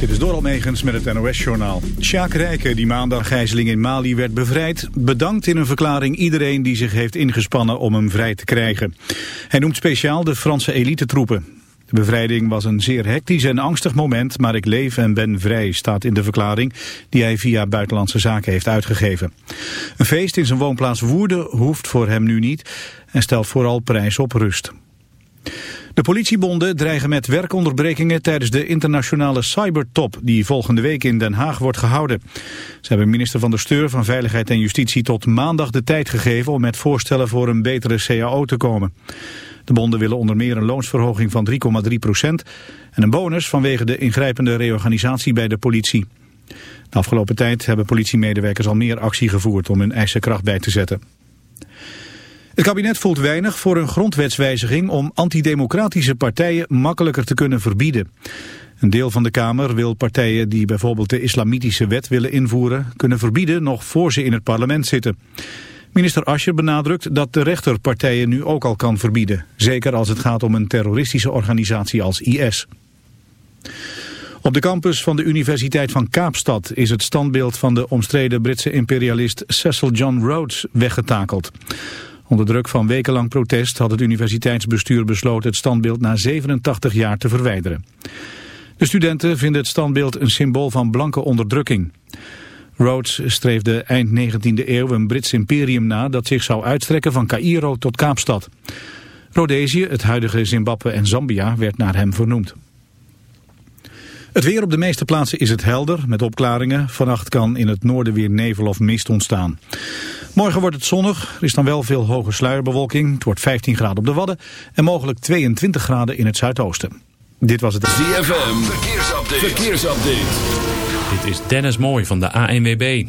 Dit is Doral Megens met het NOS-journaal. Sjaak Rijken, die maandag gijzeling in Mali werd bevrijd... bedankt in een verklaring iedereen die zich heeft ingespannen om hem vrij te krijgen. Hij noemt speciaal de Franse elitetroepen. De bevrijding was een zeer hectisch en angstig moment... maar ik leef en ben vrij, staat in de verklaring... die hij via Buitenlandse Zaken heeft uitgegeven. Een feest in zijn woonplaats Woerden hoeft voor hem nu niet... en stelt vooral prijs op rust. De politiebonden dreigen met werkonderbrekingen tijdens de internationale cybertop die volgende week in Den Haag wordt gehouden. Ze hebben minister van der Steur van Veiligheid en Justitie tot maandag de tijd gegeven om met voorstellen voor een betere CAO te komen. De bonden willen onder meer een loonsverhoging van 3,3 procent en een bonus vanwege de ingrijpende reorganisatie bij de politie. De afgelopen tijd hebben politiemedewerkers al meer actie gevoerd om hun eisenkracht bij te zetten. Het kabinet voelt weinig voor een grondwetswijziging om antidemocratische partijen makkelijker te kunnen verbieden. Een deel van de Kamer wil partijen die bijvoorbeeld de islamitische wet willen invoeren kunnen verbieden nog voor ze in het parlement zitten. Minister Ascher benadrukt dat de rechter partijen nu ook al kan verbieden. Zeker als het gaat om een terroristische organisatie als IS. Op de campus van de Universiteit van Kaapstad is het standbeeld van de omstreden Britse imperialist Cecil John Rhodes weggetakeld. Onder druk van wekenlang protest had het universiteitsbestuur besloten het standbeeld na 87 jaar te verwijderen. De studenten vinden het standbeeld een symbool van blanke onderdrukking. Rhodes streefde eind 19e eeuw een Brits imperium na dat zich zou uitstrekken van Cairo tot Kaapstad. Rhodesië, het huidige Zimbabwe en Zambia, werd naar hem vernoemd. Het weer op de meeste plaatsen is het helder, met opklaringen. Vannacht kan in het noorden weer nevel of mist ontstaan. Morgen wordt het zonnig, er is dan wel veel hoge sluierbewolking. Het wordt 15 graden op de Wadden en mogelijk 22 graden in het zuidoosten. Dit was het ZFM, verkeersupdate. verkeersupdate. Dit is Dennis Mooij van de ANWB.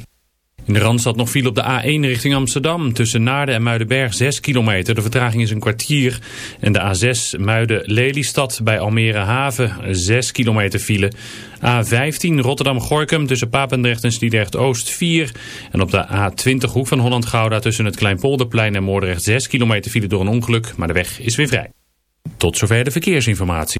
In de Randstad nog viel op de A1 richting Amsterdam. Tussen Naarden en Muidenberg 6 kilometer. De vertraging is een kwartier. En de A6 Muiden-Lelystad bij Almere Haven 6 kilometer file. A15 Rotterdam-Gorkum tussen Papendrecht en Sliedrecht-Oost 4. En op de A20 Hoek van Holland-Gouda tussen het Kleinpolderplein en Moordrecht 6 kilometer file door een ongeluk. Maar de weg is weer vrij. Tot zover de verkeersinformatie.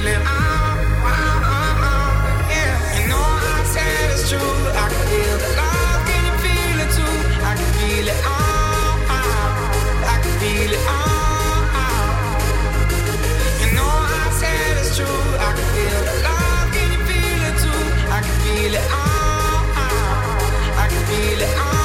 Ah, ah, ah, you know I said true. I can feel the love. You feel it too? I can feel it. I can feel it. You know I said true. I can feel the love. You feel it too? I can feel it. I can feel it.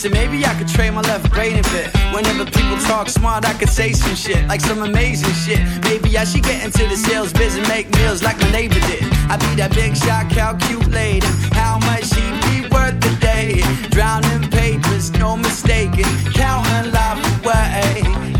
So maybe I could trade my left brain a bit. Whenever people talk smart, I could say some shit, like some amazing shit. Maybe I should get into the sales biz and make meals like my neighbor did. I'd be that big shot, calculating how much he be worth a day. Drowning papers, no mistaking, counting life away.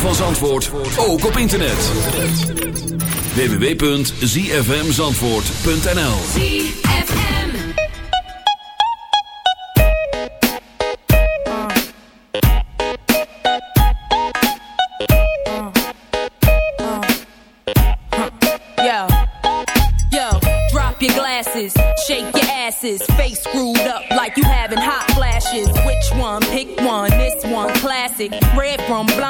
van Zandvoort ook op internet. www.zfmzandvoort.nl Yo, yo, drop your glasses, shake your asses, face screwed up like you having hot flashes. Which one? Pick one, this one, classic, red from blind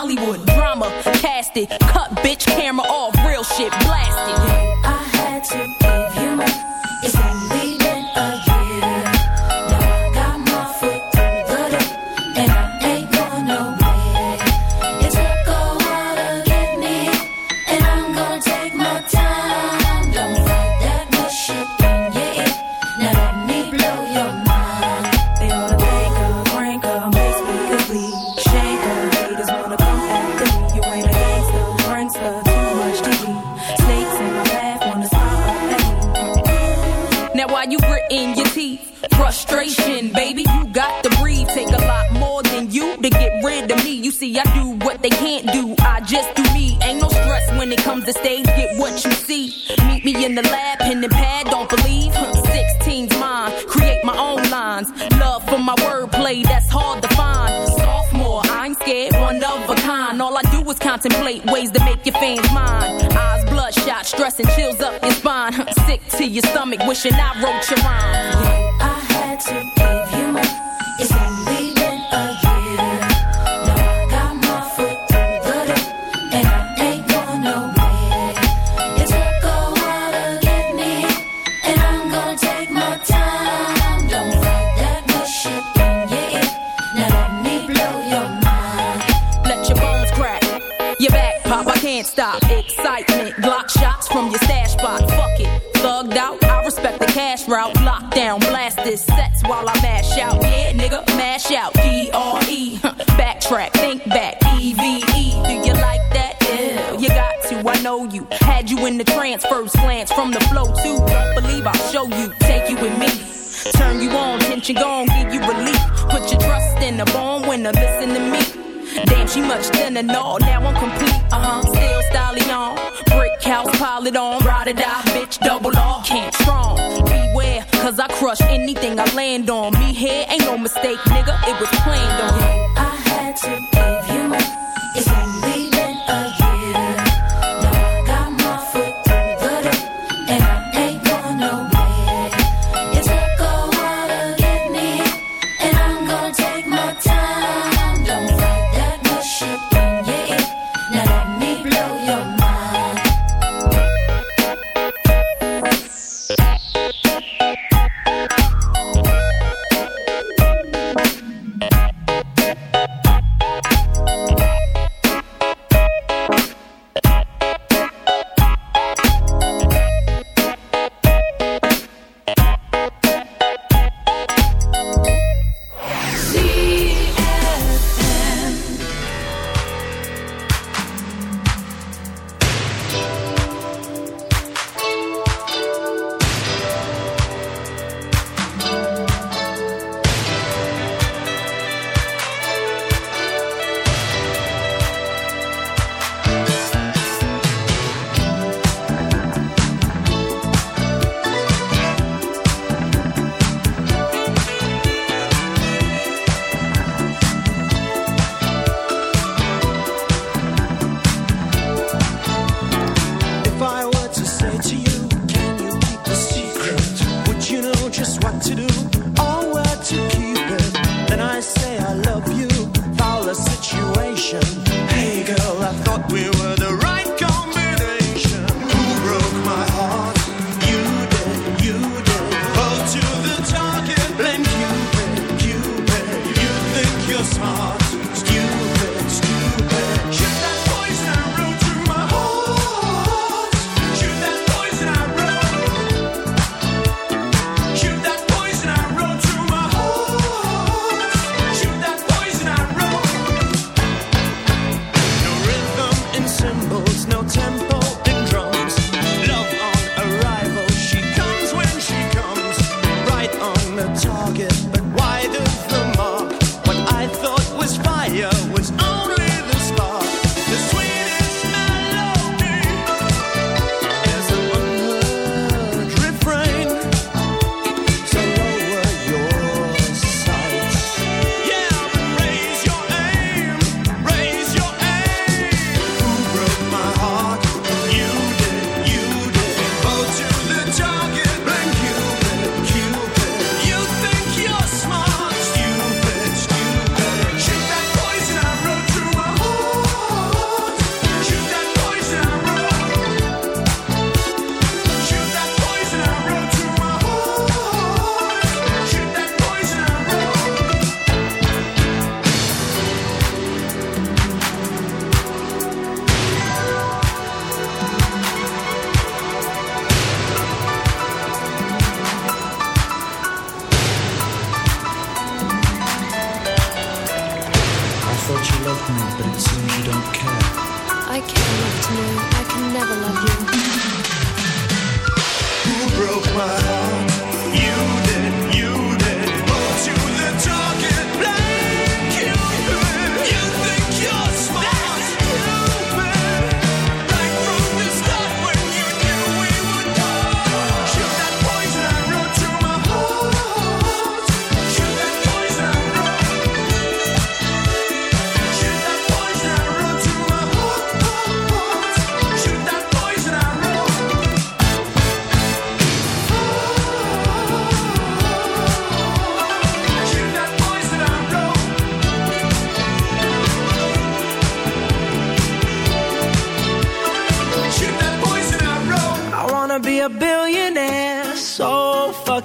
Eight ways to make your fans mine. Eyes bloodshot, stress and chills up your spine. Sick to your stomach, wishing I wrote your rhyme.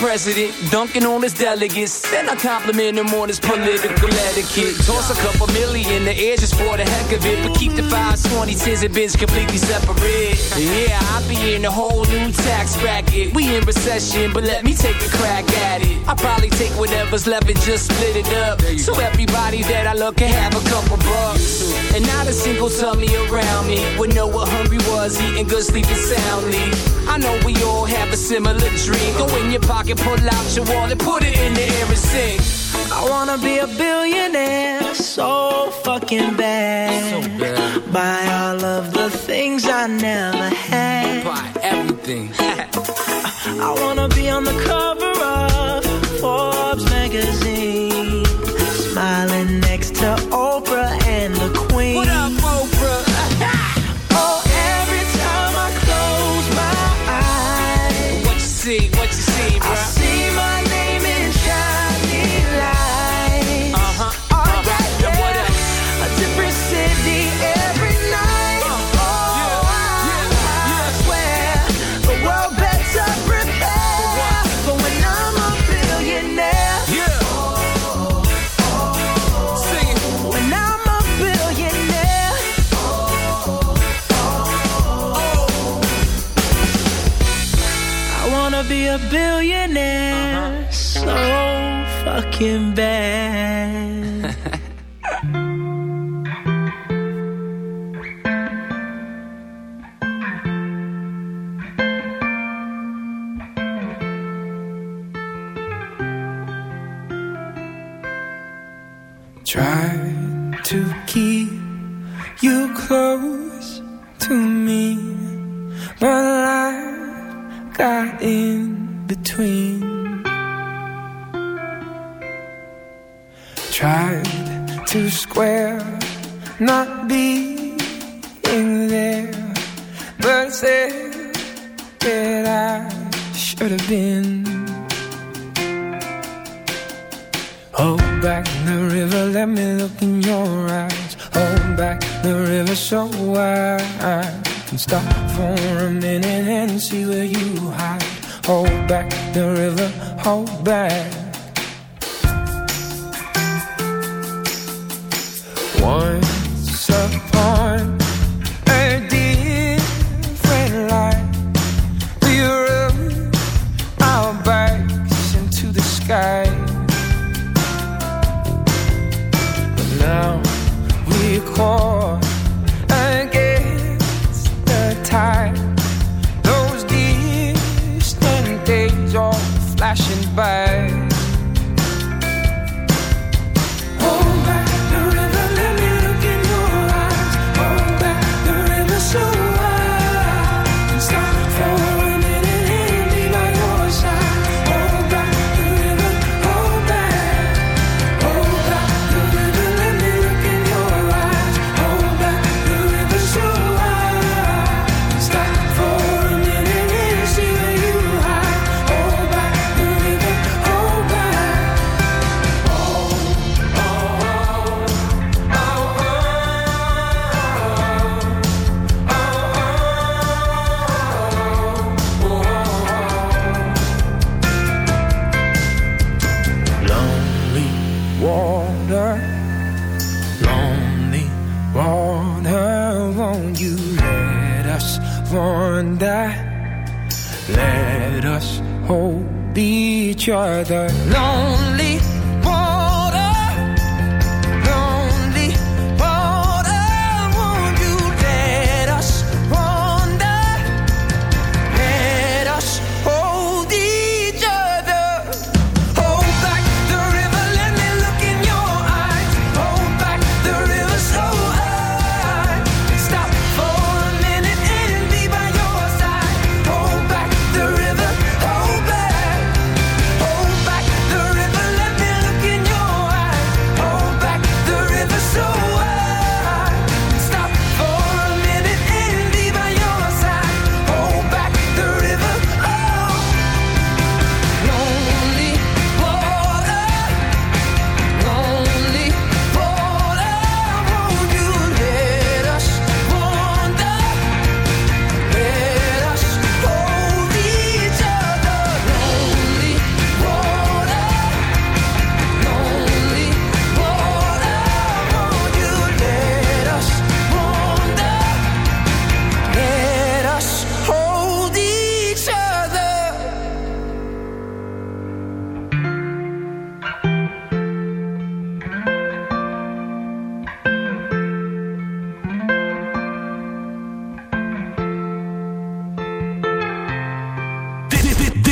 President, dunking on his delegates. Then I compliment him on his political etiquette. Toss a couple million the air just for the heck of it. But keep the 520 tens and bins completely separate. Yeah, I'll be in a whole new tax bracket. We in recession, but let me take a crack at it. I'll probably take whatever's left and just split it up. So everybody that I love can have a couple bucks. And not a single tummy around me would know what hungry was, eating good, sleeping soundly. I know we all have a similar dream. Go in your pocket, pull out your wallet, put it in the air and sing. I wanna be a billionaire so fucking bad. So bad. Buy all of the things I never had. Buy everything. I wanna be on the cover him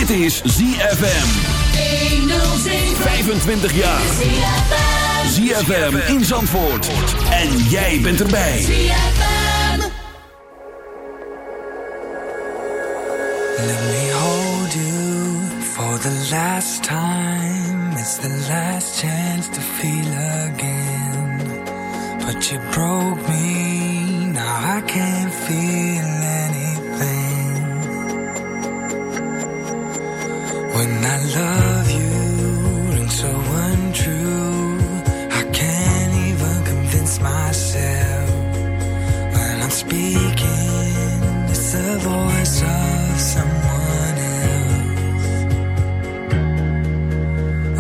Dit is ZFM. 25 jaar. ZFM in Zandvoort. En jij bent erbij. Let me hold you for the last time. It's the last chance to feel again. But you broke me. Now I can't feel it. When I love you and so untrue, I can't even convince myself. When I'm speaking, it's the voice of someone else.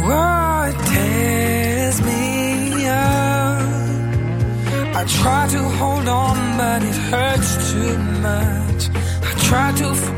Oh, it tears me up. I try to hold on, but it hurts too much. I try to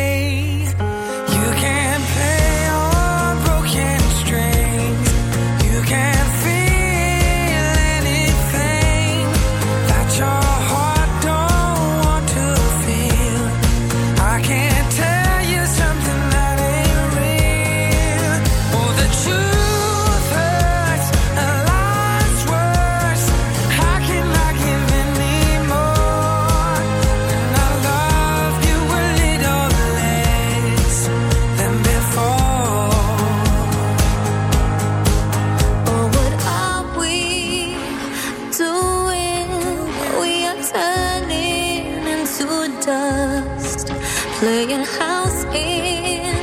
playing house in.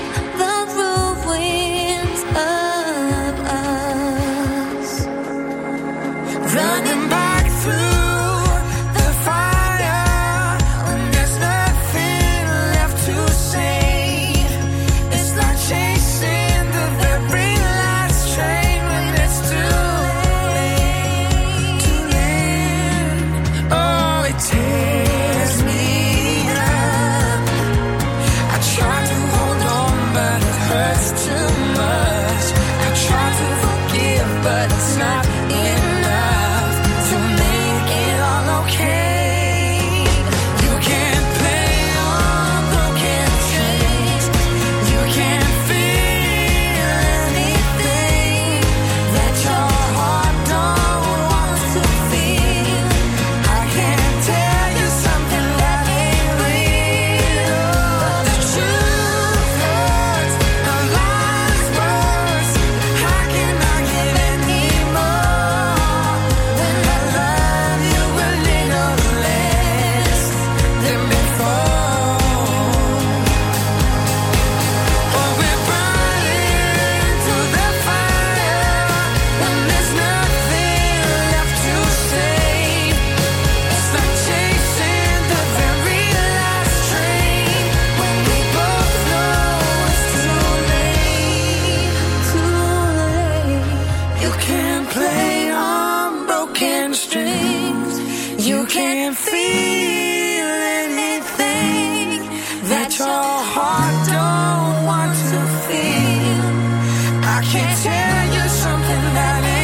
can't tell you something that is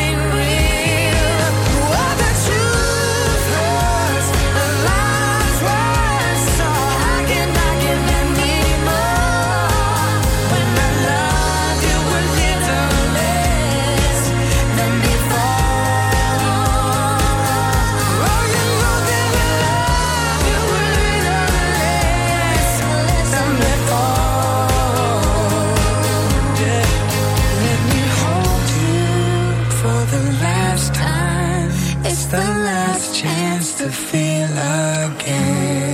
to feel again.